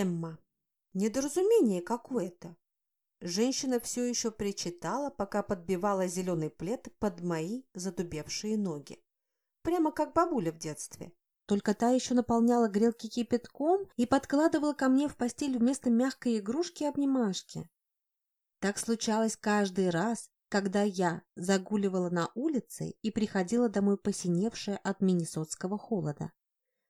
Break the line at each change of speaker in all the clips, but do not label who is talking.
Эмма. Недоразумение какое-то. Женщина все еще причитала, пока подбивала зеленый плед под мои задубевшие ноги. Прямо как бабуля в детстве. Только та еще наполняла грелки кипятком и подкладывала ко мне в постель вместо мягкой игрушки обнимашки. Так случалось каждый раз, когда я загуливала на улице и приходила домой посиневшая от миннесотского холода.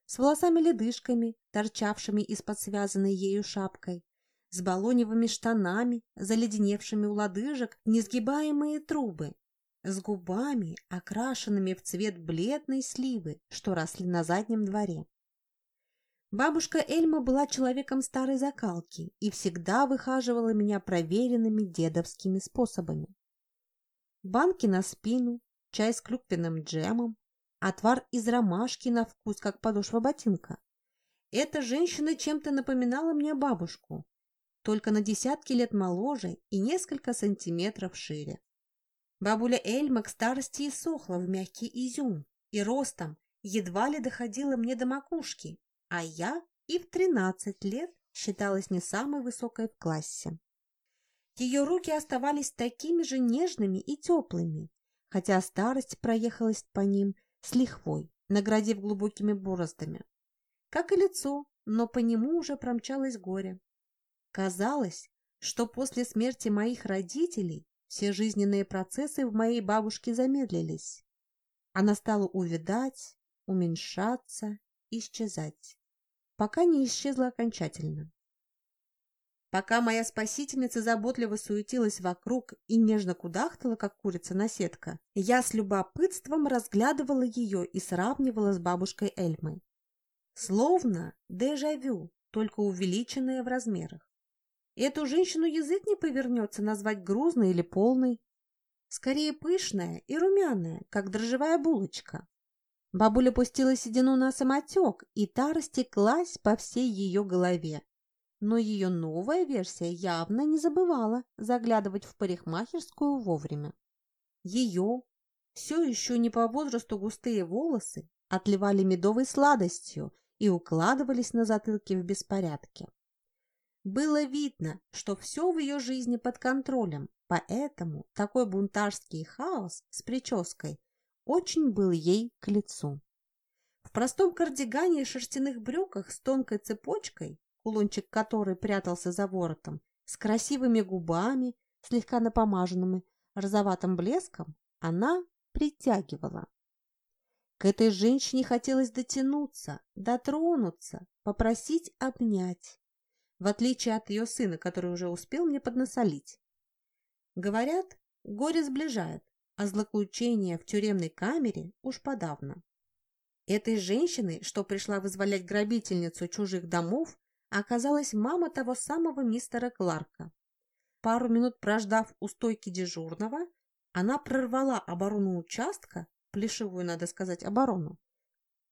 С волосами-ледышками, торчавшими из-под связанной ею шапкой, с балоневыми штанами, заледеневшими у лодыжек несгибаемые трубы, с губами, окрашенными в цвет бледной сливы, что росли на заднем дворе. Бабушка Эльма была человеком старой закалки и всегда выхаживала меня проверенными дедовскими способами. Банки на спину, чай с клюквенным джемом, отвар из ромашки на вкус, как подошва ботинка. Эта женщина чем-то напоминала мне бабушку, только на десятки лет моложе и несколько сантиметров шире. Бабуля Эльма к старости сохла в мягкий изюм, и ростом едва ли доходила мне до макушки, а я и в тринадцать лет считалась не самой высокой в классе. Ее руки оставались такими же нежными и теплыми, хотя старость проехалась по ним с лихвой, наградив глубокими бороздами. Как и лицо, но по нему уже промчалось горе. Казалось, что после смерти моих родителей все жизненные процессы в моей бабушке замедлились. Она стала увядать, уменьшаться, исчезать, пока не исчезла окончательно. Пока моя спасительница заботливо суетилась вокруг и нежно кудахтала, как курица на сетка, я с любопытством разглядывала ее и сравнивала с бабушкой Эльмой. Словно дежавю, только увеличенное в размерах. Эту женщину язык не повернется назвать грузной или полной. Скорее пышная и румяная, как дрожжевая булочка. Бабуля пустила седину на самотек, и та растеклась по всей ее голове. Но ее новая версия явно не забывала заглядывать в парикмахерскую вовремя. Ее, все еще не по возрасту густые волосы, отливали медовой сладостью и укладывались на затылке в беспорядке. Было видно, что все в ее жизни под контролем, поэтому такой бунтарский хаос с прической очень был ей к лицу. В простом кардигане и шерстяных брюках с тонкой цепочкой, кулончик которой прятался за воротом, с красивыми губами, слегка напомаженными розоватым блеском, она притягивала. К этой женщине хотелось дотянуться, дотронуться, попросить обнять в отличие от ее сына, который уже успел мне поднасолить. Говорят, горе сближает, а злоключение в тюремной камере уж подавно. Этой женщиной, что пришла вызволять грабительницу чужих домов, оказалась мама того самого мистера Кларка. Пару минут прождав у стойки дежурного, она прорвала оборону участка, плешивую, надо сказать, оборону,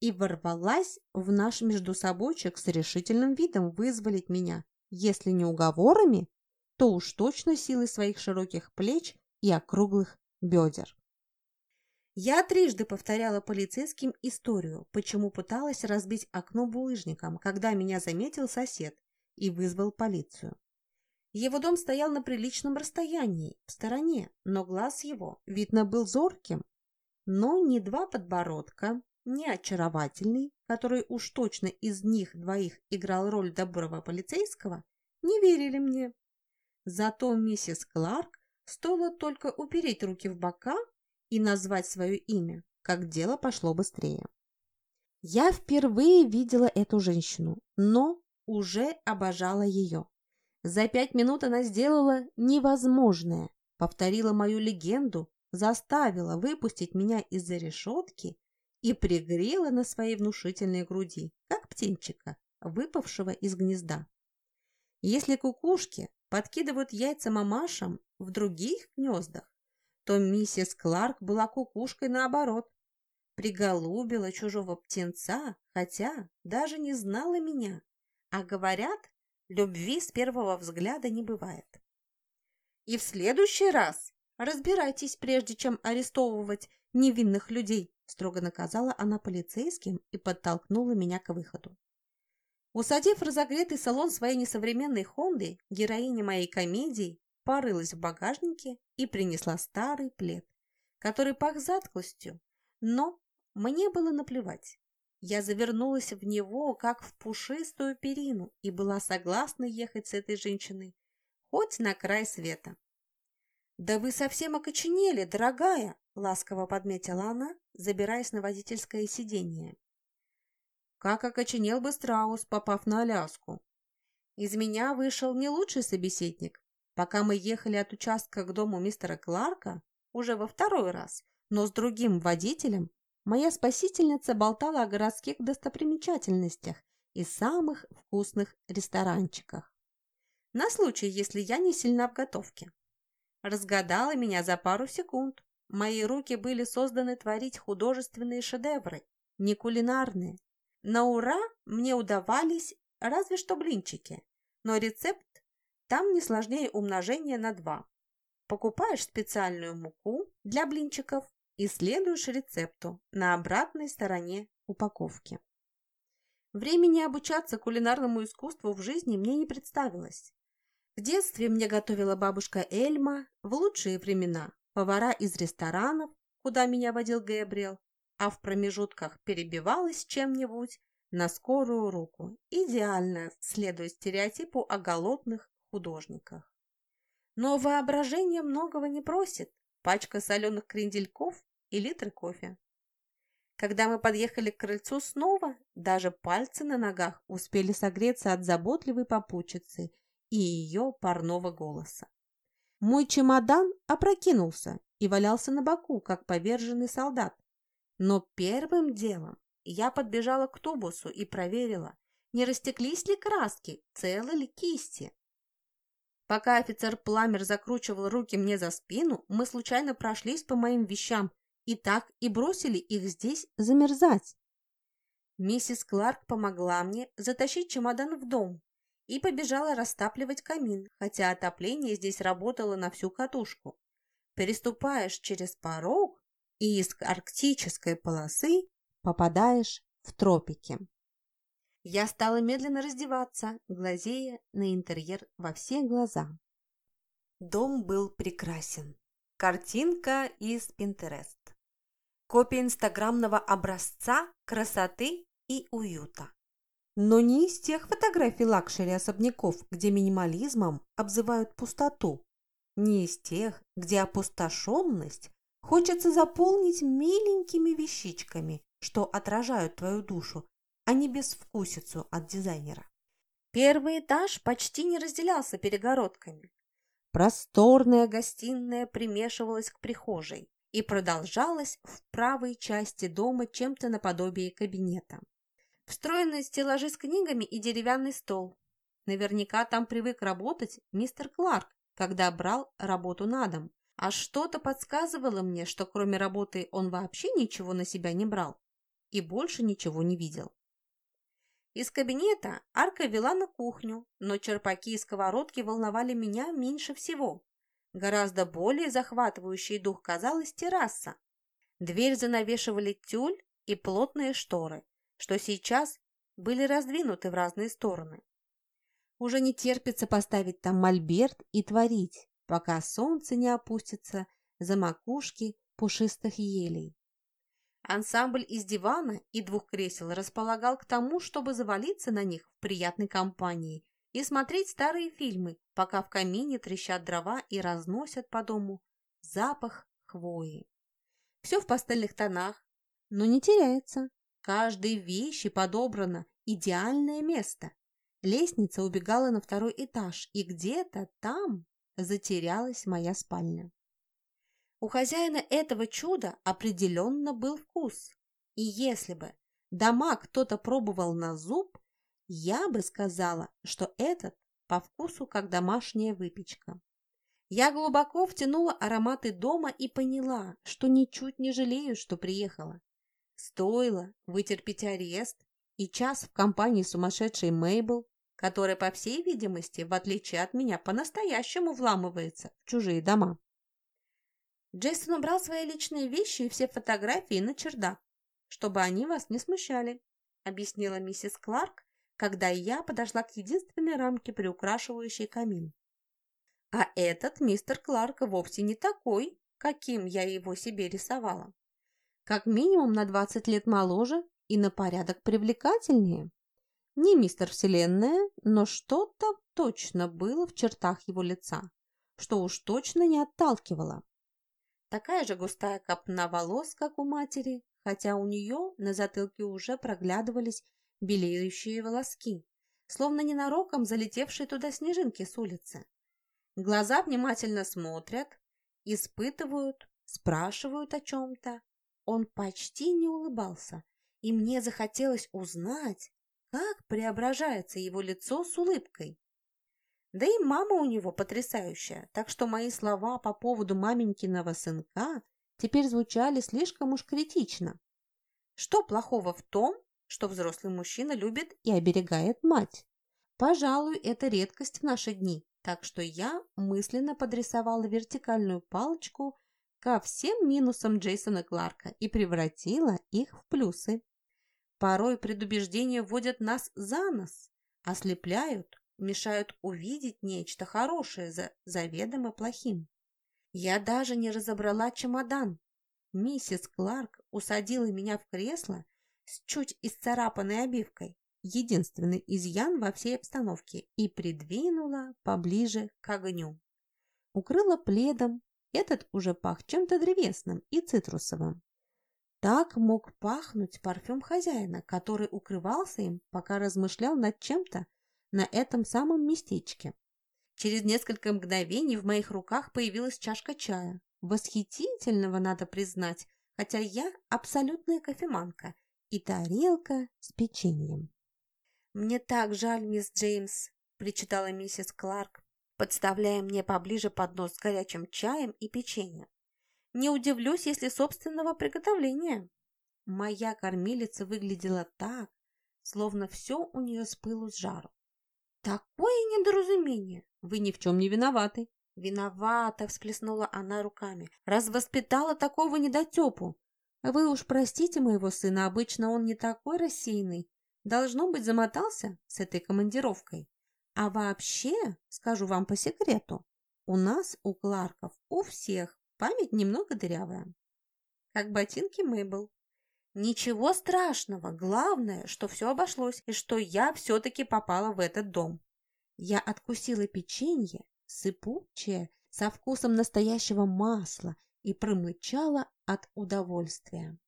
и ворвалась в наш междусобойчик с решительным видом вызволить меня, если не уговорами, то уж точно силой своих широких плеч и округлых бедер. Я трижды повторяла полицейским историю, почему пыталась разбить окно булыжником, когда меня заметил сосед и вызвал полицию. Его дом стоял на приличном расстоянии, в стороне, но глаз его, видно, был зорким. Но ни два подбородка, не очаровательный, который уж точно из них двоих играл роль доброго полицейского, не верили мне. Зато миссис Кларк стоило только упереть руки в бока и назвать свое имя, как дело пошло быстрее. Я впервые видела эту женщину, но уже обожала ее. За пять минут она сделала невозможное, повторила мою легенду, заставила выпустить меня из-за решетки и пригрела на своей внушительной груди, как птенчика, выпавшего из гнезда. Если кукушки подкидывают яйца мамашам в других гнездах, то миссис Кларк была кукушкой наоборот. Приголубила чужого птенца, хотя даже не знала меня. А говорят, любви с первого взгляда не бывает. И в следующий раз разбирайтесь, прежде чем арестовывать невинных людей, строго наказала она полицейским и подтолкнула меня к выходу. Усадив разогретый салон своей несовременной Хонды, героиня моей комедии порылась в багажнике и принесла старый плед, который пах затклостью, но мне было наплевать. Я завернулась в него, как в пушистую перину, и была согласна ехать с этой женщиной хоть на край света. «Да вы совсем окоченели, дорогая!» — ласково подметила она, забираясь на водительское сиденье. Как окоченел бы страус, попав на Аляску. Из меня вышел не лучший собеседник. Пока мы ехали от участка к дому мистера Кларка, уже во второй раз, но с другим водителем, моя спасительница болтала о городских достопримечательностях и самых вкусных ресторанчиках. На случай, если я не сильна в готовке. Разгадала меня за пару секунд. Мои руки были созданы творить художественные шедевры, не кулинарные. На ура мне удавались разве что блинчики, но рецепт там не сложнее умножения на два. Покупаешь специальную муку для блинчиков и следуешь рецепту на обратной стороне упаковки. Времени обучаться кулинарному искусству в жизни мне не представилось. В детстве мне готовила бабушка Эльма, в лучшие времена повара из ресторанов, куда меня водил Гэбриэл, а в промежутках перебивалась чем-нибудь на скорую руку, идеально следуя стереотипу о голодных художниках. Но воображение многого не просит. Пачка соленых крендельков и литры кофе. Когда мы подъехали к крыльцу снова, даже пальцы на ногах успели согреться от заботливой попутчицы и ее парного голоса. Мой чемодан опрокинулся и валялся на боку, как поверженный солдат. Но первым делом я подбежала к тубусу и проверила, не растеклись ли краски, целы ли кисти. Пока офицер Пламер закручивал руки мне за спину, мы случайно прошлись по моим вещам и так и бросили их здесь замерзать. Миссис Кларк помогла мне затащить чемодан в дом и побежала растапливать камин, хотя отопление здесь работало на всю катушку. Переступаешь через порог, и из арктической полосы попадаешь в тропики. Я стала медленно раздеваться, глазея на интерьер во все глаза. Дом был прекрасен. Картинка из Pinterest. Копия инстаграмного образца красоты и уюта. Но не из тех фотографий лакшери особняков, где минимализмом обзывают пустоту. Не из тех, где опустошенность хочется заполнить миленькими вещичками, что отражают твою душу, а не безвкусицу от дизайнера. Первый этаж почти не разделялся перегородками. Просторная гостиная примешивалась к прихожей и продолжалась в правой части дома чем-то наподобие кабинета. Встроенные стеллажи с книгами и деревянный стол. Наверняка там привык работать мистер Кларк, когда брал работу на дом. А что-то подсказывало мне, что кроме работы он вообще ничего на себя не брал и больше ничего не видел. Из кабинета арка вела на кухню, но черпаки и сковородки волновали меня меньше всего. Гораздо более захватывающий дух казалась терраса. Дверь занавешивали тюль и плотные шторы, что сейчас были раздвинуты в разные стороны. Уже не терпится поставить там мольберт и творить, пока солнце не опустится за макушки пушистых елей. Ансамбль из дивана и двух кресел располагал к тому, чтобы завалиться на них в приятной компании и смотреть старые фильмы, пока в камине трещат дрова и разносят по дому запах хвои. Все в пастельных тонах, но не теряется. Каждой вещи подобрано идеальное место. Лестница убегала на второй этаж, и где-то там затерялась моя спальня. У хозяина этого чуда определенно был вкус. И если бы дома кто-то пробовал на зуб, я бы сказала, что этот по вкусу как домашняя выпечка. Я глубоко втянула ароматы дома и поняла, что ничуть не жалею, что приехала. Стоило вытерпеть арест и час в компании сумасшедшей Мейбл, которая, по всей видимости, в отличие от меня, по-настоящему вламывается в чужие дома. Джейсон убрал свои личные вещи и все фотографии на чердак, чтобы они вас не смущали, объяснила миссис Кларк, когда я подошла к единственной рамке, приукрашивающей камин. А этот мистер Кларк вовсе не такой, каким я его себе рисовала. Как минимум на 20 лет моложе и на порядок привлекательнее. Не мистер Вселенная, но что-то точно было в чертах его лица, что уж точно не отталкивало. Такая же густая копна волос, как у матери, хотя у нее на затылке уже проглядывались белеющие волоски, словно ненароком залетевшие туда снежинки с улицы. Глаза внимательно смотрят, испытывают, спрашивают о чем-то. Он почти не улыбался, и мне захотелось узнать, как преображается его лицо с улыбкой. Да и мама у него потрясающая, так что мои слова по поводу маменькиного сынка теперь звучали слишком уж критично. Что плохого в том, что взрослый мужчина любит и оберегает мать? Пожалуй, это редкость в наши дни, так что я мысленно подрисовала вертикальную палочку ко всем минусам Джейсона Кларка и превратила их в плюсы. Порой предубеждения вводят нас за нос, ослепляют, мешают увидеть нечто хорошее за заведомо плохим. Я даже не разобрала чемодан. Миссис Кларк усадила меня в кресло с чуть исцарапанной обивкой, единственный изъян во всей обстановке, и придвинула поближе к огню. Укрыла пледом, этот уже пах чем-то древесным и цитрусовым. Так мог пахнуть парфюм хозяина, который укрывался им, пока размышлял над чем-то на этом самом местечке. Через несколько мгновений в моих руках появилась чашка чая. Восхитительного, надо признать, хотя я абсолютная кофеманка, и тарелка с печеньем. «Мне так жаль, мисс Джеймс», – причитала миссис Кларк, подставляя мне поближе поднос с горячим чаем и печеньем. Не удивлюсь, если собственного приготовления. Моя кормилица выглядела так, словно все у нее с пылу с жару. Такое недоразумение! Вы ни в чем не виноваты. Виновата, всплеснула она руками. Раз воспитала такого недотепу. Вы уж простите моего сына, обычно он не такой рассеянный. Должно быть, замотался с этой командировкой. А вообще, скажу вам по секрету, у нас, у Кларков, у всех Память немного дырявая. Как ботинки Мэйбл. Ничего страшного. Главное, что все обошлось, и что я все-таки попала в этот дом. Я откусила печенье, сыпучее, со вкусом настоящего масла, и промычала от удовольствия.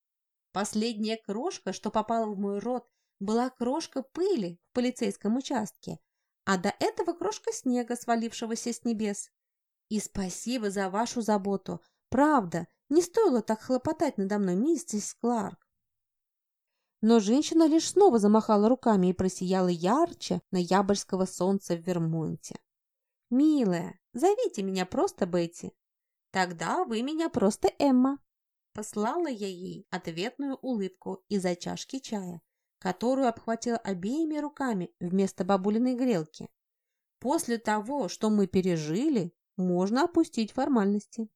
Последняя крошка, что попала в мой рот, была крошка пыли в полицейском участке, а до этого крошка снега, свалившегося с небес. И спасибо за вашу заботу. Правда, не стоило так хлопотать надо мной, миссис Кларк. Но женщина лишь снова замахала руками и просияла ярче ноябрьского солнца в Вермонте. «Милая, зовите меня просто Бетти. Тогда вы меня просто Эмма». Послала я ей ответную улыбку из-за чашки чая, которую обхватила обеими руками вместо бабулиной грелки. После того, что мы пережили, можно опустить формальности.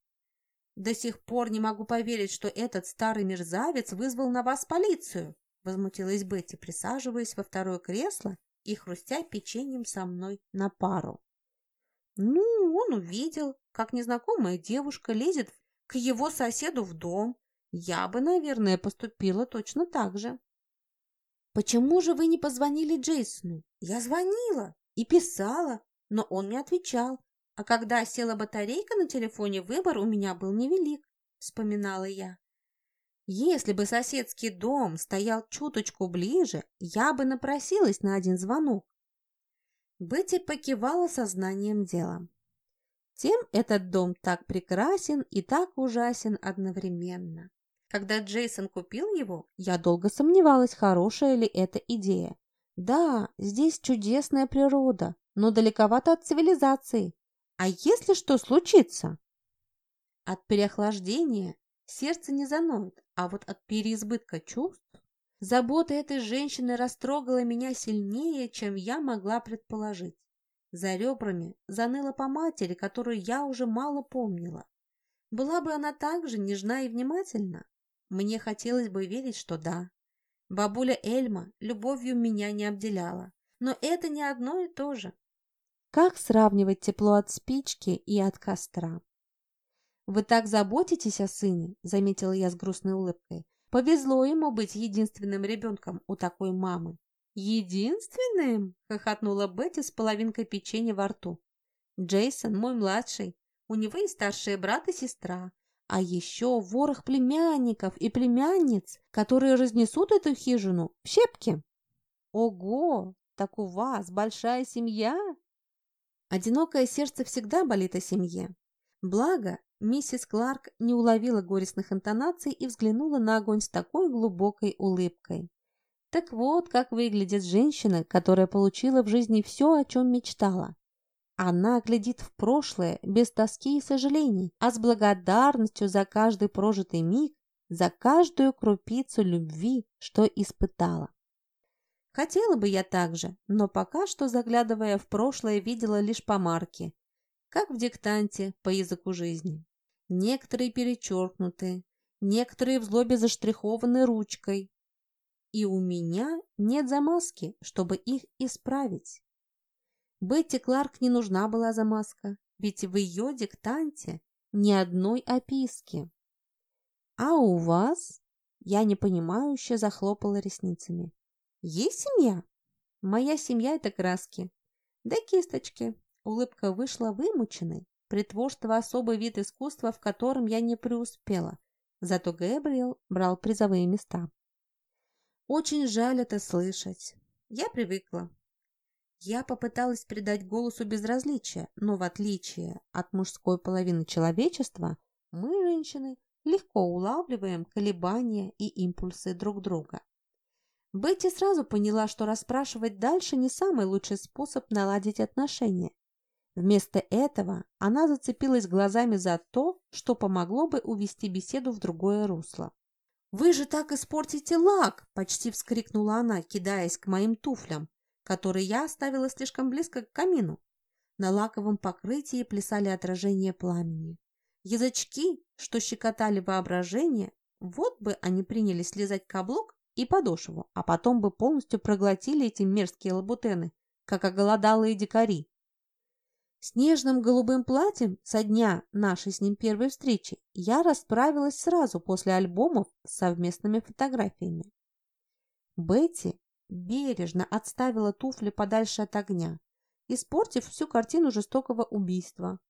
До сих пор не могу поверить, что этот старый мерзавец вызвал на вас полицию, возмутилась Бетти, присаживаясь во второе кресло и хрустя печеньем со мной на пару. Ну, он увидел, как незнакомая девушка лезет к его соседу в дом. Я бы, наверное, поступила точно так же. Почему же вы не позвонили Джейсону? Я звонила и писала, но он не отвечал. А когда села батарейка на телефоне, выбор у меня был невелик, вспоминала я. Если бы соседский дом стоял чуточку ближе, я бы напросилась на один звонок. Бетти покивала сознанием дела. Тем этот дом так прекрасен и так ужасен одновременно. Когда Джейсон купил его, я долго сомневалась, хорошая ли эта идея. Да, здесь чудесная природа, но далековато от цивилизации. А если что случится? От переохлаждения сердце не заноет, а вот от переизбытка чувств забота этой женщины растрогала меня сильнее, чем я могла предположить. За ребрами заныла по матери, которую я уже мало помнила. Была бы она так же нежна и внимательна? Мне хотелось бы верить, что да. Бабуля Эльма любовью меня не обделяла, но это не одно и то же.
Как сравнивать тепло от спички и от костра? «Вы так заботитесь о сыне», — заметила я с грустной улыбкой. «Повезло ему быть единственным ребенком у такой мамы». «Единственным?» — хохотнула Бетти с половинкой печенья во рту. «Джейсон мой младший. У него есть старший брат и сестра. А еще ворох племянников и племянниц, которые разнесут эту хижину в щепки». «Ого! Так у вас большая семья?» Одинокое сердце всегда болит о семье. Благо, миссис Кларк не уловила горестных интонаций и взглянула на огонь с такой глубокой улыбкой. Так вот, как выглядит женщина, которая получила в жизни все, о чем мечтала. Она глядит в прошлое без тоски и сожалений, а с благодарностью за каждый прожитый миг, за каждую крупицу любви, что испытала. Хотела бы я так же, но пока что, заглядывая в прошлое, видела лишь помарки, как в диктанте по языку жизни. Некоторые перечеркнуты, некоторые в злобе заштрихованы ручкой. И у меня нет замазки, чтобы их исправить. Бетти Кларк не нужна была замазка, ведь в ее диктанте ни одной описки. А у вас? Я непонимающе захлопала ресницами. Есть семья? Моя семья – это краски. Да кисточки. Улыбка вышла вымученной. Притворство – особый вид искусства, в котором я не преуспела. Зато Гэбриэл брал призовые места. Очень жаль это слышать. Я привыкла. Я попыталась придать голосу безразличие, но в отличие от мужской половины человечества, мы, женщины, легко улавливаем колебания и импульсы друг друга. Бетти сразу поняла, что расспрашивать дальше не самый лучший способ наладить отношения. Вместо этого она зацепилась глазами за то, что помогло бы увести беседу в другое русло. «Вы же так испортите лак!» – почти вскрикнула она, кидаясь к моим туфлям, которые я оставила слишком близко к камину. На лаковом покрытии плясали отражения пламени. Язычки, что щекотали воображение, вот бы они принялись слезать каблук и подошву, а потом бы полностью проглотили эти мерзкие лабутены, как оголодалые дикари. С нежным голубым платьем со дня нашей с ним первой встречи я расправилась сразу после альбомов с совместными фотографиями. Бетти бережно отставила туфли подальше от огня, испортив всю картину жестокого убийства.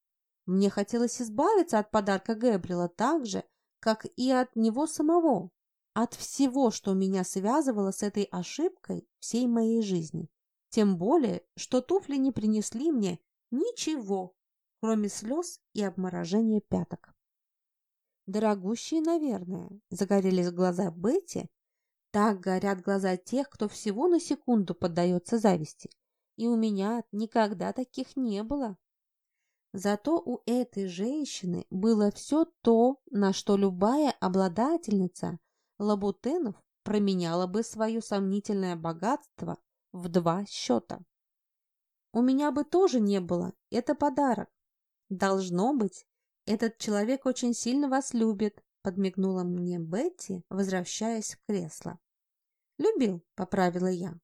Мне хотелось избавиться от подарка Гэбриэла так же, как и от него самого от всего, что меня связывало с этой ошибкой всей моей жизни. Тем более, что туфли не принесли мне ничего, кроме слез и обморожения пяток. Дорогущие, наверное, загорелись глаза Бетти. Так горят глаза тех, кто всего на секунду поддается зависти. И у меня никогда таких не было. Зато у этой женщины было все то, на что любая обладательница Лабутенов променяла бы свое сомнительное богатство в два счета. У меня бы тоже не было, это подарок. Должно быть, этот человек очень сильно вас любит, подмигнула мне Бетти, возвращаясь в кресло. Любил, поправила я,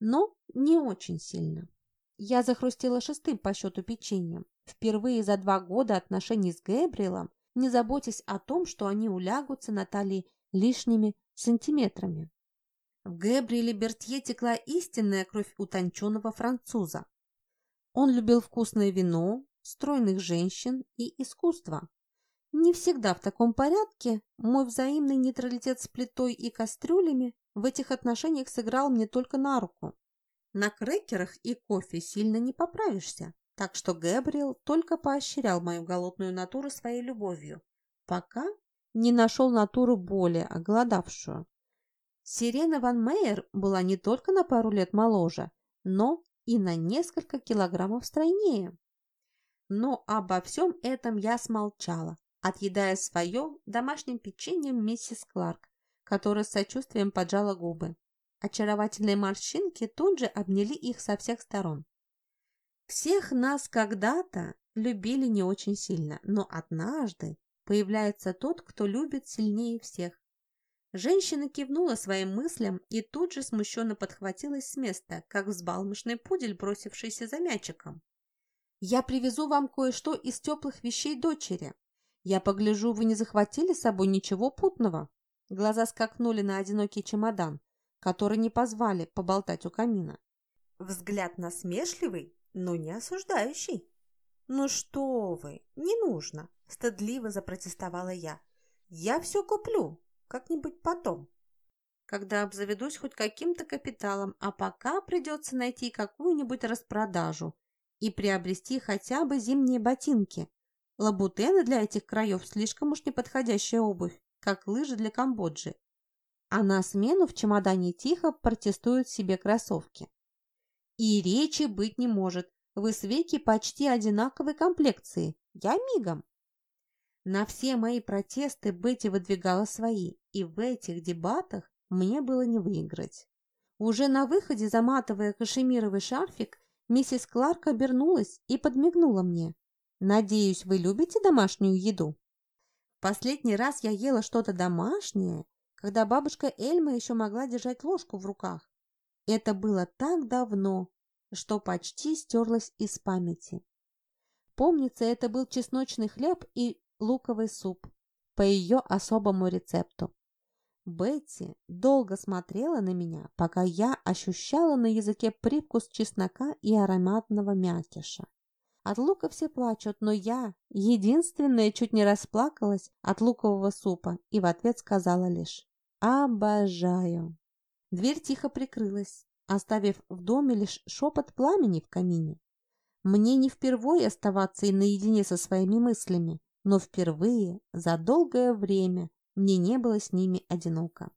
но не очень сильно. Я захрустела шестым по счету печеньем. Впервые за два года отношений с Гэбриэлом, не заботясь о том, что они улягутся на талии лишними сантиметрами. В Гэбриэле Бертье текла истинная кровь утонченного француза. Он любил вкусное вино, стройных женщин и искусство. Не всегда в таком порядке мой взаимный нейтралитет с плитой и кастрюлями в этих отношениях сыграл мне только на руку. На крекерах и кофе сильно не поправишься, так что Гэбриэл только поощрял мою голодную натуру своей любовью, пока не нашел натуру более оголодавшую. Сирена Ван Мейер была не только на пару лет моложе, но и на несколько килограммов стройнее. Но обо всем этом я смолчала, отъедая свое домашним печеньем миссис Кларк, которая с сочувствием поджала губы. Очаровательные морщинки тут же обняли их со всех сторон. Всех нас когда-то любили не очень сильно, но однажды появляется тот, кто любит сильнее всех. Женщина кивнула своим мыслям и тут же смущенно подхватилась с места, как взбалмошный пудель, бросившийся за мячиком. «Я привезу вам кое-что из теплых вещей дочери. Я погляжу, вы не захватили с собой ничего путного?» Глаза скакнули на одинокий чемодан, который не позвали поболтать у камина.
Взгляд насмешливый, но не осуждающий. «Ну что вы, не нужно!» – стыдливо запротестовала я. «Я все куплю, как-нибудь потом».
Когда обзаведусь хоть каким-то капиталом, а пока придется найти какую-нибудь распродажу и приобрести хотя бы зимние ботинки. Лабутены для этих краев слишком уж неподходящая обувь, как лыжи для Камбоджи. А на смену в чемодане тихо протестуют себе кроссовки. И речи быть не может. Вы с Веки почти одинаковой комплекции. Я мигом. На все мои протесты Бетти выдвигала свои, и в этих дебатах мне было не выиграть. Уже на выходе, заматывая кашемировый шарфик, миссис Кларк обернулась и подмигнула мне. «Надеюсь, вы любите домашнюю еду?» Последний раз я ела что-то домашнее, когда бабушка Эльма еще могла держать ложку в руках. Это было так давно, что почти стерлось из памяти. Помнится, это был чесночный хлеб и луковый суп по ее особому рецепту. Бетти долго смотрела на меня, пока я ощущала на языке привкус чеснока и ароматного мякиша. От лука все плачут, но я, единственная, чуть не расплакалась от лукового супа и в ответ сказала лишь «Обожаю». Дверь тихо прикрылась, оставив в доме лишь шепот пламени в камине. Мне не впервые оставаться и наедине со своими мыслями, но впервые за долгое время мне не было с ними одиноко.